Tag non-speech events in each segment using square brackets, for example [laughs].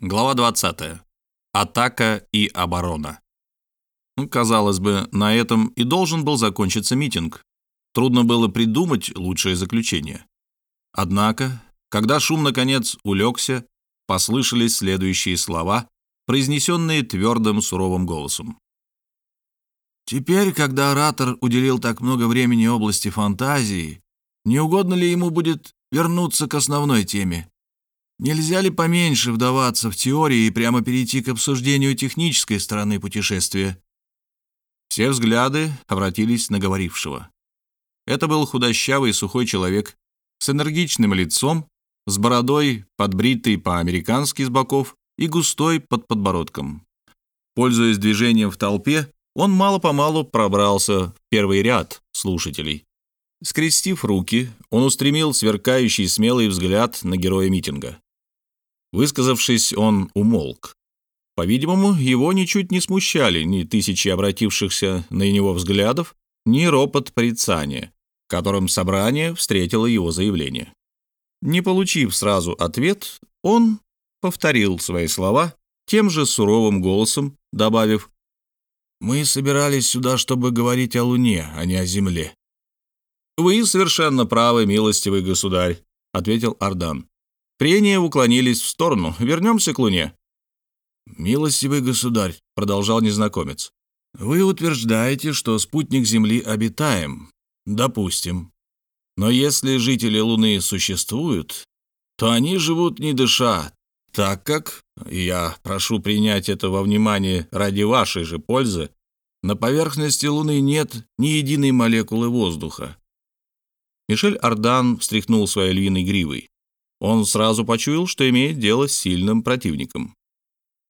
Глава 20. Атака и оборона. Ну, казалось бы, на этом и должен был закончиться митинг. Трудно было придумать лучшее заключение. Однако, когда шум наконец улегся, послышались следующие слова, произнесенные твердым суровым голосом. «Теперь, когда оратор уделил так много времени области фантазии, не угодно ли ему будет вернуться к основной теме Нельзя ли поменьше вдаваться в теории и прямо перейти к обсуждению технической стороны путешествия? Все взгляды обратились на говорившего. Это был худощавый сухой человек с энергичным лицом, с бородой, подбритой по-американски с боков и густой под подбородком. Пользуясь движением в толпе, он мало-помалу пробрался в первый ряд слушателей. Скрестив руки, он устремил сверкающий смелый взгляд на героя митинга. Высказавшись, он умолк. По-видимому, его ничуть не смущали ни тысячи обратившихся на него взглядов, ни ропот порицания, которым собрание встретило его заявление. Не получив сразу ответ, он повторил свои слова тем же суровым голосом, добавив «Мы собирались сюда, чтобы говорить о Луне, а не о Земле». «Вы совершенно правы, милостивый государь», — ответил Ардан. Прения уклонились в сторону. Вернемся к Луне. «Милостивый государь», — продолжал незнакомец, — «вы утверждаете, что спутник Земли обитаем. Допустим. Но если жители Луны существуют, то они живут не дыша, так как, я прошу принять это во внимание ради вашей же пользы, на поверхности Луны нет ни единой молекулы воздуха». Мишель Ардан встряхнул своей львиной гривой. Он сразу почуял, что имеет дело с сильным противником.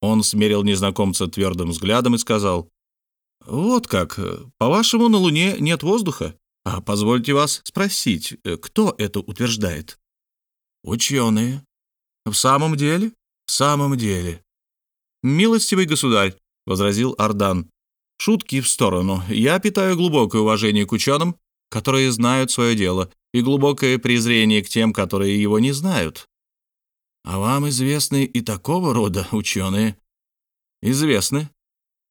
Он смерил незнакомца твердым взглядом и сказал, «Вот как, по-вашему, на Луне нет воздуха? А позвольте вас спросить, кто это утверждает?» «Ученые». «В самом деле?» «В самом деле». «Милостивый государь», — возразил Ардан, — «шутки в сторону. Я питаю глубокое уважение к ученым, которые знают свое дело, и глубокое презрение к тем, которые его не знают. А вам известны и такого рода ученые? Известны.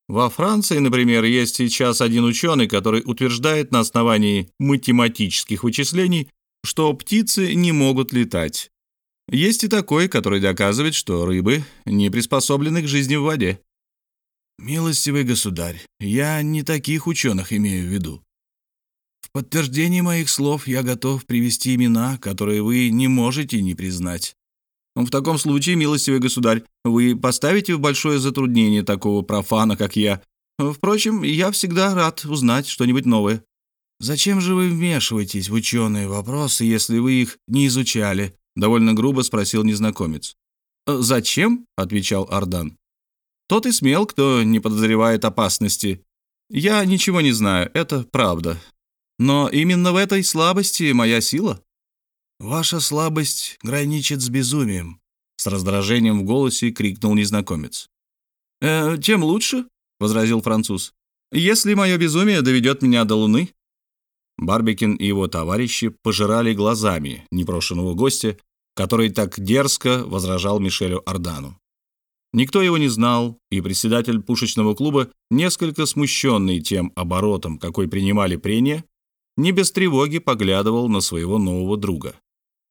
Во Франции, например, есть сейчас один ученый, который утверждает на основании математических вычислений, что птицы не могут летать. Есть и такой, который доказывает, что рыбы не приспособлены к жизни в воде. «Милостивый государь, я не таких ученых имею в виду. В подтверждение моих слов я готов привести имена, которые вы не можете не признать. В таком случае, милостивый государь, вы поставите в большое затруднение такого профана, как я. Впрочем, я всегда рад узнать что-нибудь новое. Зачем же вы вмешиваетесь в ученые вопросы, если вы их не изучали? Довольно грубо спросил незнакомец. «Зачем?» — отвечал Ардан. «Тот и смел, кто не подозревает опасности. Я ничего не знаю, это правда. Но именно в этой слабости моя сила. Ваша слабость граничит с безумием, с раздражением в голосе крикнул незнакомец. «Э, «Тем лучше», — возразил француз. «Если мое безумие доведет меня до Луны». Барбикин и его товарищи пожирали глазами непрошенного гостя, который так дерзко возражал Мишелю Ардану. Никто его не знал, и председатель пушечного клуба, несколько смущенный тем оборотом, какой принимали прения, не без тревоги поглядывал на своего нового друга.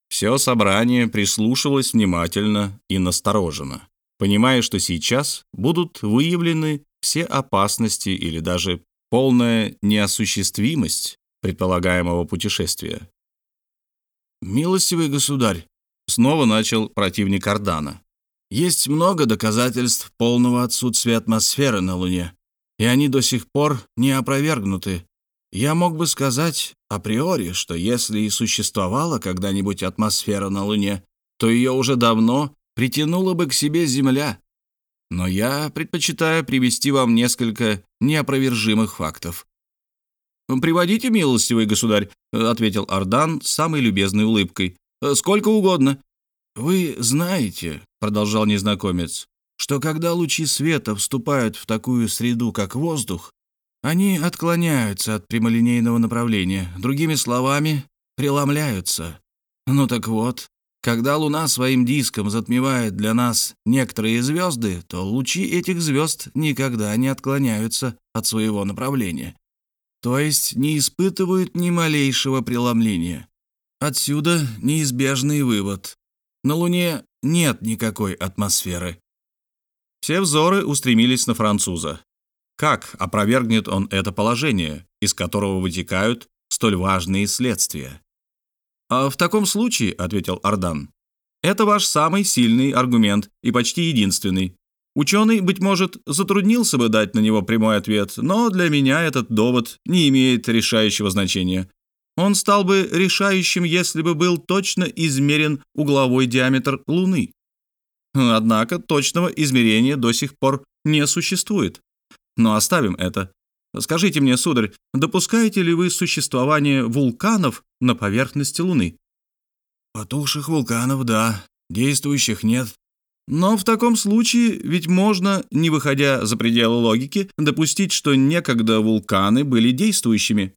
Все собрание прислушивалось внимательно и настороженно, понимая, что сейчас будут выявлены все опасности или даже полная неосуществимость предполагаемого путешествия. «Милостивый государь», — снова начал противник Ордана, «есть много доказательств полного отсутствия атмосферы на Луне, и они до сих пор не опровергнуты я мог бы сказать априори, что если и существовала когда-нибудь атмосфера на Луне, то ее уже давно притянула бы к себе Земля. Но я предпочитаю привести вам несколько неопровержимых фактов. «Приводите, милостивый государь», — ответил Ардан с самой любезной улыбкой. «Сколько угодно». «Вы знаете», — продолжал незнакомец, «что когда лучи света вступают в такую среду, как воздух, они отклоняются от прямолинейного направления, другими словами, преломляются. Ну так вот, Когда Луна своим диском затмевает для нас некоторые звезды, то лучи этих звезд никогда не отклоняются от своего направления, то есть не испытывают ни малейшего преломления. Отсюда неизбежный вывод. На Луне нет никакой атмосферы. Все взоры устремились на француза. Как опровергнет он это положение, из которого вытекают столь важные следствия? «А в таком случае», — ответил Ардан, — «это ваш самый сильный аргумент и почти единственный. Ученый, быть может, затруднился бы дать на него прямой ответ, но для меня этот довод не имеет решающего значения. Он стал бы решающим, если бы был точно измерен угловой диаметр Луны. Однако точного измерения до сих пор не существует. Но оставим это. Скажите мне, сударь, допускаете ли вы существование вулканов на поверхности Луны? Потухших вулканов, да. Действующих нет. Но в таком случае ведь можно, не выходя за пределы логики, допустить, что некогда вулканы были действующими.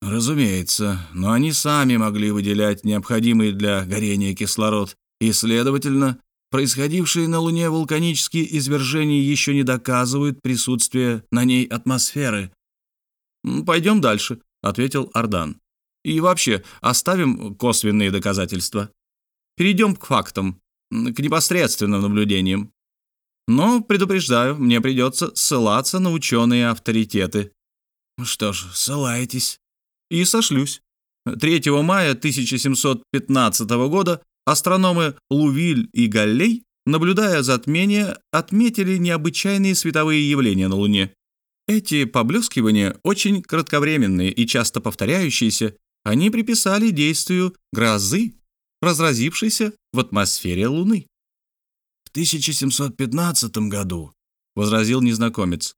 Разумеется, но они сами могли выделять необходимый для горения кислород, и, следовательно, происходившие на Луне вулканические извержения еще не доказывают присутствие на ней атмосферы. «Пойдем дальше», — ответил Ардан. «И вообще, оставим косвенные доказательства. Перейдем к фактам, к непосредственным наблюдениям. Но, предупреждаю, мне придется ссылаться на ученые авторитеты». «Что ж, ссылайтесь» и сошлюсь. 3 мая 1715 года астрономы Лувиль и Галлей, наблюдая затмение, отметили необычайные световые явления на Луне. Эти поблескивания очень кратковременные и часто повторяющиеся, они приписали действию грозы, разразившейся в атмосфере Луны. «В 1715 году», — возразил незнакомец,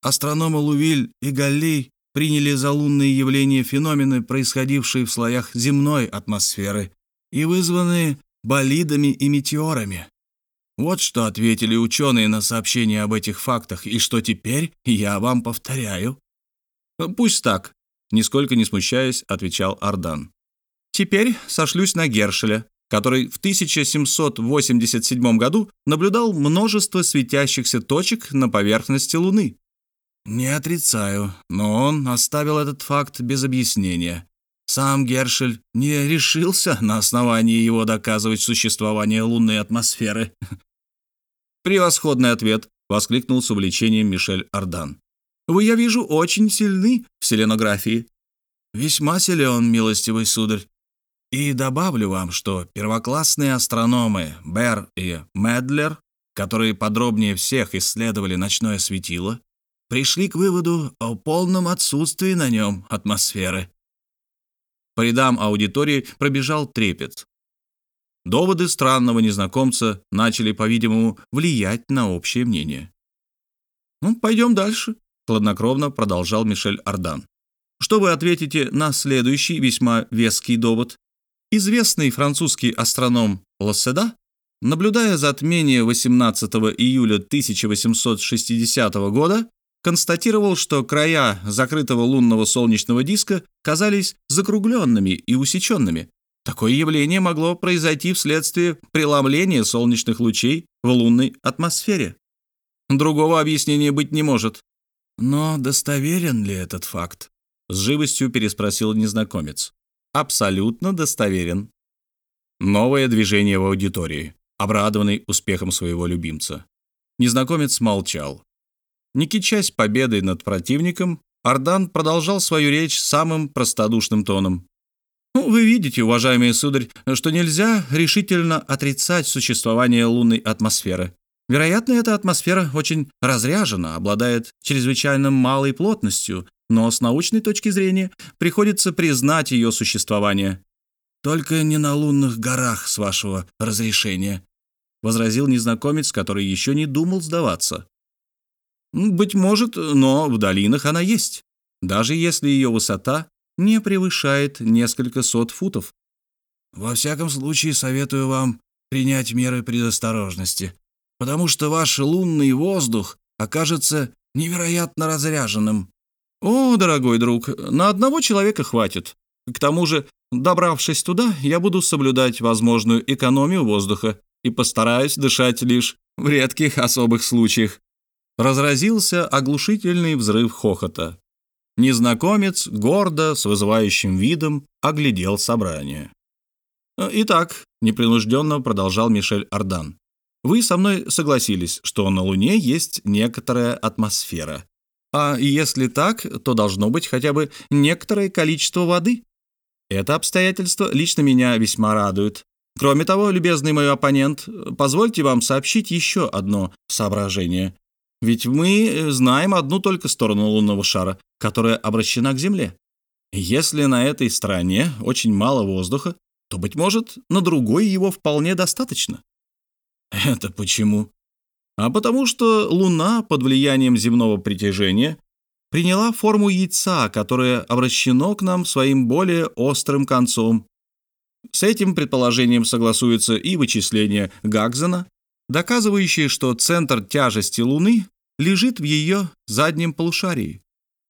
астрономы Лувиль и Галлей приняли за лунные явления феномены, происходившие в слоях земной атмосферы и вызванные болидами и метеорами. Вот что ответили ученые на сообщение об этих фактах, и что теперь я вам повторяю. «Пусть так», — нисколько не смущаясь, отвечал Ардан. «Теперь сошлюсь на Гершеля, который в 1787 году наблюдал множество светящихся точек на поверхности Луны. «Не отрицаю, но он оставил этот факт без объяснения. Сам Гершель не решился на основании его доказывать существование лунной атмосферы». [laughs] «Превосходный ответ», — воскликнул с увлечением Мишель Ардан. «Вы, я вижу, очень сильны в селенографии». «Весьма силен, милостивый сударь. И добавлю вам, что первоклассные астрономы Бер и Медлер, которые подробнее всех исследовали ночное светило, пришли к выводу о полном отсутствии на нем атмосферы. По рядам аудитории пробежал трепет. Доводы странного незнакомца начали, по-видимому, влиять на общее мнение. «Ну, пойдем дальше», — хладнокровно продолжал Мишель Ардан. «Что вы ответите на следующий весьма веский довод? Известный французский астроном Лосседа, наблюдая затмение 18 июля 1860 года, констатировал, что края закрытого лунного солнечного диска казались закругленными и усеченными. Такое явление могло произойти вследствие преломления солнечных лучей в лунной атмосфере. Другого объяснения быть не может. Но достоверен ли этот факт? С живостью переспросил незнакомец. Абсолютно достоверен. Новое движение в аудитории, обрадованный успехом своего любимца. Незнакомец молчал. Не кичась победой над противником, Ардан продолжал свою речь самым простодушным тоном. «Ну, «Вы видите, уважаемый сударь, что нельзя решительно отрицать существование лунной атмосферы. Вероятно, эта атмосфера очень разряжена, обладает чрезвычайно малой плотностью, но с научной точки зрения приходится признать ее существование». «Только не на лунных горах, с вашего разрешения», — возразил незнакомец, который еще не думал сдаваться. Быть может, но в долинах она есть, даже если ее высота не превышает несколько сот футов. Во всяком случае, советую вам принять меры предосторожности, потому что ваш лунный воздух окажется невероятно разряженным. О, дорогой друг, на одного человека хватит. К тому же, добравшись туда, я буду соблюдать возможную экономию воздуха и постараюсь дышать лишь в редких особых случаях. Разразился оглушительный взрыв хохота. Незнакомец гордо, с вызывающим видом, оглядел собрание. «Итак», — непринужденно продолжал Мишель Ардан, «вы со мной согласились, что на Луне есть некоторая атмосфера. А если так, то должно быть хотя бы некоторое количество воды. Это обстоятельство лично меня весьма радует. Кроме того, любезный мой оппонент, позвольте вам сообщить еще одно соображение. Ведь мы знаем одну только сторону лунного шара, которая обращена к Земле. Если на этой стороне очень мало воздуха, то, быть может, на другой его вполне достаточно. Это почему? А потому что Луна под влиянием земного притяжения приняла форму яйца, которое обращено к нам своим более острым концом. С этим предположением согласуется и вычисление Гагзена, доказывающее, что центр тяжести Луны лежит в ее заднем полушарии.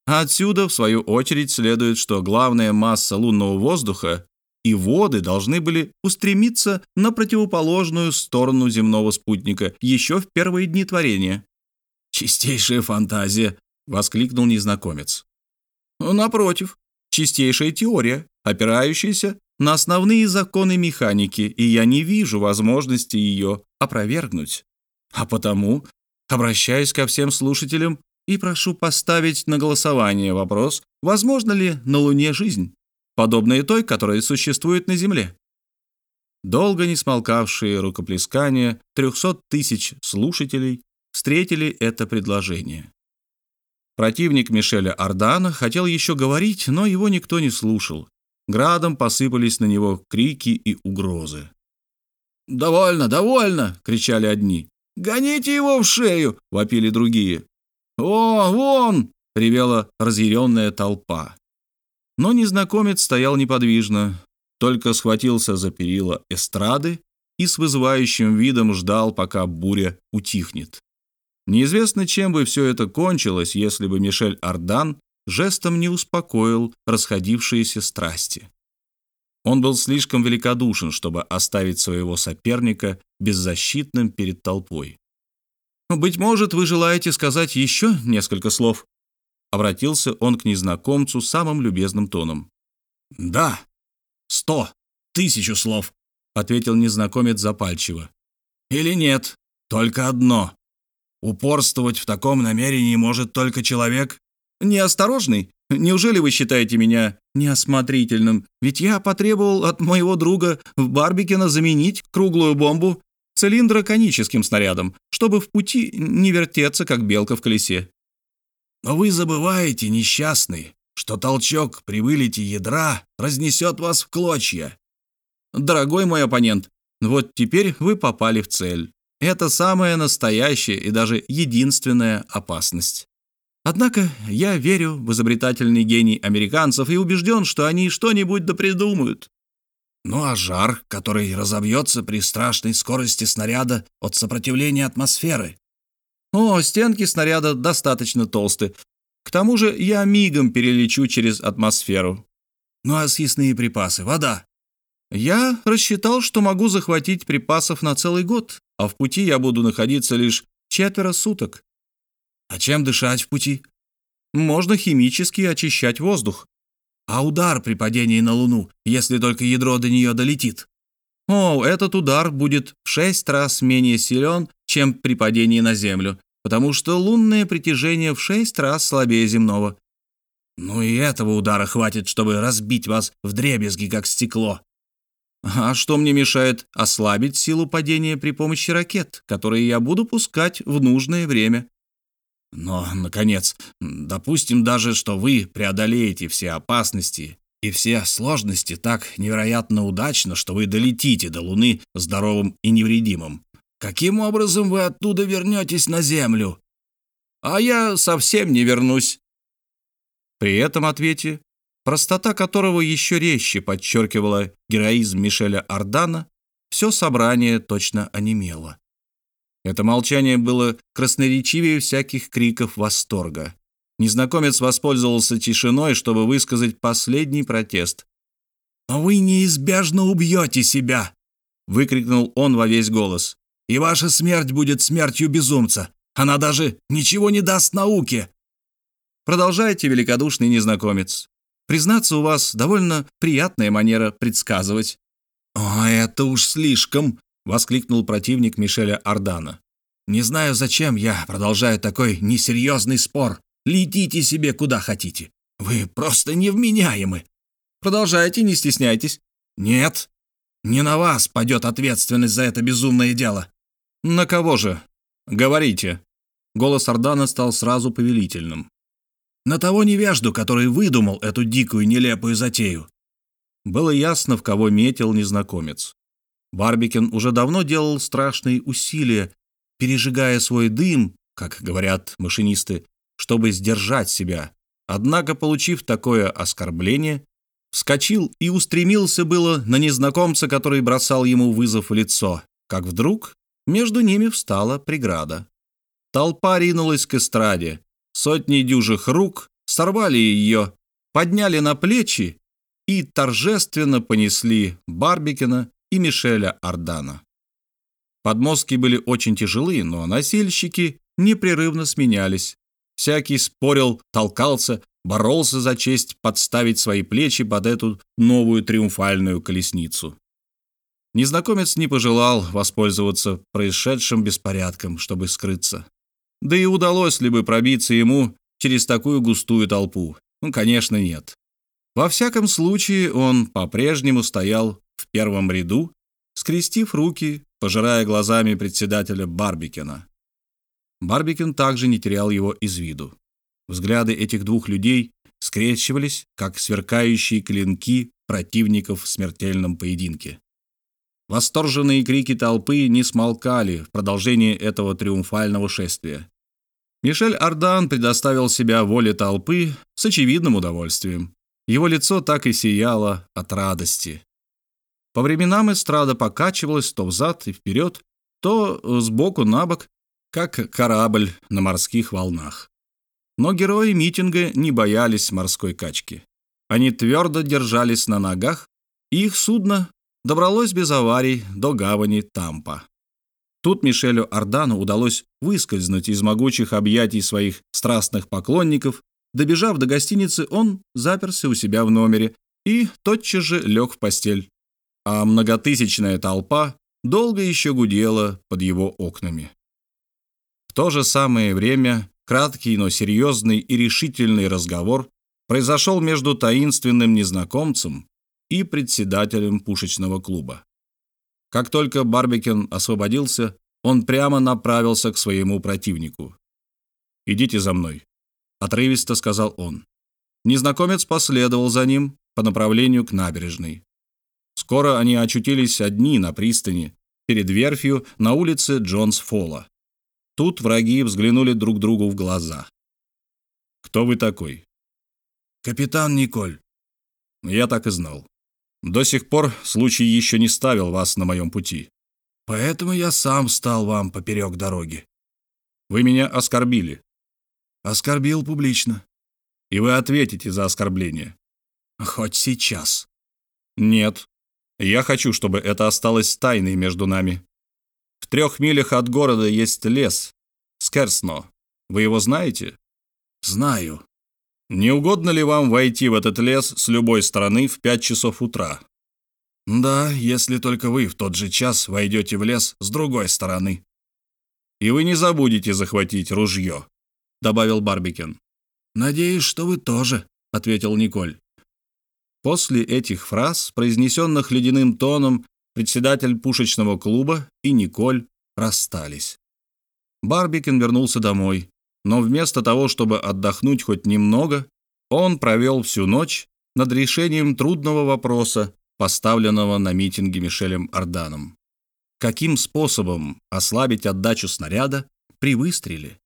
А отсюда, в свою очередь, следует, что главная масса лунного воздуха и воды должны были устремиться на противоположную сторону земного спутника еще в первые дни творения. «Чистейшая фантазия!» — воскликнул незнакомец. «Напротив, чистейшая теория, опирающаяся на основные законы механики, и я не вижу возможности ее опровергнуть. А потому обращаюсь ко всем слушателям и прошу поставить на голосование вопрос, возможно ли на Луне жизнь, подобная той, которая существует на Земле. Долго не смолкавшие рукоплескания трехсот тысяч слушателей встретили это предложение. Противник Мишеля Ардана хотел еще говорить, но его никто не слушал. Градом посыпались на него крики и угрозы. «Довольно, довольно!» — кричали одни. «Гоните его в шею!» — вопили другие. «О, вон!» — ревела разъяренная толпа. Но незнакомец стоял неподвижно, только схватился за перила эстрады и с вызывающим видом ждал, пока буря утихнет. Неизвестно, чем бы все это кончилось, если бы Мишель Ардан жестом не успокоил расходившиеся страсти. Он был слишком великодушен, чтобы оставить своего соперника беззащитным перед толпой. «Быть может, вы желаете сказать еще несколько слов?» Обратился он к незнакомцу самым любезным тоном. «Да, сто, тысячу слов», — ответил незнакомец запальчиво. «Или нет, только одно. Упорствовать в таком намерении может только человек неосторожный. Неужели вы считаете меня неосмотрительным? Ведь я потребовал от моего друга в Барбикина заменить круглую бомбу цилиндроконическим снарядом, чтобы в пути не вертеться, как белка в колесе. Но вы забываете, несчастный, что толчок при вылете ядра разнесет вас в клочья. Дорогой мой оппонент, вот теперь вы попали в цель. Это самая настоящая и даже единственная опасность. Однако я верю в изобретательный гений американцев и убежден, что они что-нибудь допридумают. Ну а жар, который разобьется при страшной скорости снаряда от сопротивления атмосферы? О, стенки снаряда достаточно толсты. К тому же я мигом перелечу через атмосферу. Ну а съестные припасы, вода? Я рассчитал, что могу захватить припасов на целый год, а в пути я буду находиться лишь четверо суток. А чем дышать в пути? Можно химически очищать воздух. А удар при падении на Луну, если только ядро до нее долетит? О, этот удар будет в шесть раз менее силен, чем при падении на Землю, потому что лунное притяжение в шесть раз слабее земного. Ну и этого удара хватит, чтобы разбить вас в дребезги, как стекло. А что мне мешает ослабить силу падения при помощи ракет, которые я буду пускать в нужное время? Но, наконец, допустим даже, что вы преодолеете все опасности и все сложности так невероятно удачно, что вы долетите до Луны здоровым и невредимым. Каким образом вы оттуда вернетесь на Землю? А я совсем не вернусь. При этом ответе, простота которого еще резче подчеркивала героизм Мишеля Ардана, все собрание точно онемело. Это молчание было красноречивее всяких криков восторга. Незнакомец воспользовался тишиной, чтобы высказать последний протест. вы неизбежно убьете себя!» — выкрикнул он во весь голос. «И ваша смерть будет смертью безумца. Она даже ничего не даст науке!» Продолжайте, великодушный незнакомец. Признаться, у вас довольно приятная манера предсказывать. «О, это уж слишком!» — воскликнул противник Мишеля Ардана. «Не знаю, зачем я продолжаю такой несерьезный спор. Летите себе куда хотите. Вы просто невменяемы. Продолжайте, не стесняйтесь. Нет, не на вас падет ответственность за это безумное дело. На кого же? Говорите. Голос Ардана стал сразу повелительным. На того невежду, который выдумал эту дикую нелепую затею. Было ясно, в кого метил незнакомец. Барбикен уже давно делал страшные усилия, пережигая свой дым, как говорят машинисты, чтобы сдержать себя. Однако, получив такое оскорбление, вскочил и устремился было на незнакомца, который бросал ему вызов в лицо, как вдруг между ними встала преграда. Толпа ринулась к эстраде, сотни дюжих рук сорвали ее, подняли на плечи и торжественно понесли Барбикина и Мишеля Ардана. Подмостки были очень тяжелые, но носильщики непрерывно сменялись. Всякий спорил, толкался, боролся за честь подставить свои плечи под эту новую триумфальную колесницу. Незнакомец не пожелал воспользоваться происшедшим беспорядком, чтобы скрыться. Да и удалось ли бы пробиться ему через такую густую толпу? Ну, конечно, нет. Во всяком случае, он по-прежнему стоял в первом ряду, скрестив руки, пожирая глазами председателя Барбикена. Барбикен также не терял его из виду. Взгляды этих двух людей скрещивались, как сверкающие клинки противников в смертельном поединке. Восторженные крики толпы не смолкали в продолжении этого триумфального шествия. Мишель Ардан предоставил себя воле толпы с очевидным удовольствием. Его лицо так и сияло от радости. По временам эстрада покачивалась то взад и вперед, то сбоку на бок, как корабль на морских волнах. Но герои митинга не боялись морской качки. Они твердо держались на ногах, и их судно добралось без аварий до гавани Тампа. Тут Мишелю Ардану удалось выскользнуть из могучих объятий своих страстных поклонников. Добежав до гостиницы, он заперся у себя в номере и тотчас же лег в постель. А многотысячная толпа долго еще гудела под его окнами. В то же самое время краткий, но серьезный и решительный разговор произошел между таинственным незнакомцем и председателем пушечного клуба. Как только Барбикен освободился, он прямо направился к своему противнику. «Идите за мной», — отрывисто сказал он. Незнакомец последовал за ним по направлению к набережной. Скоро они очутились одни на пристани, перед верфью на улице Джонс Фолла. Тут враги взглянули друг другу в глаза. «Кто вы такой?» «Капитан Николь». «Я так и знал. До сих пор случай еще не ставил вас на моем пути. Поэтому я сам стал вам поперек дороги. Вы меня оскорбили». «Оскорбил публично». «И вы ответите за оскорбление». «Хоть сейчас». «Нет. Я хочу, чтобы это осталось тайной между нами. В трех милях от города есть лес. Скерсно. Вы его знаете? Знаю. Не угодно ли вам войти в этот лес с любой стороны в пять часов утра? Да, если только вы в тот же час войдете в лес с другой стороны. И вы не забудете захватить ружье, добавил Барбикен. Надеюсь, что вы тоже, ответил Николь. После этих фраз, произнесенных ледяным тоном, председатель пушечного клуба и Николь расстались. Барбикен вернулся домой, но вместо того, чтобы отдохнуть хоть немного, он провел всю ночь над решением трудного вопроса, поставленного на митинге Мишелем Арданом. Каким способом ослабить отдачу снаряда при выстреле?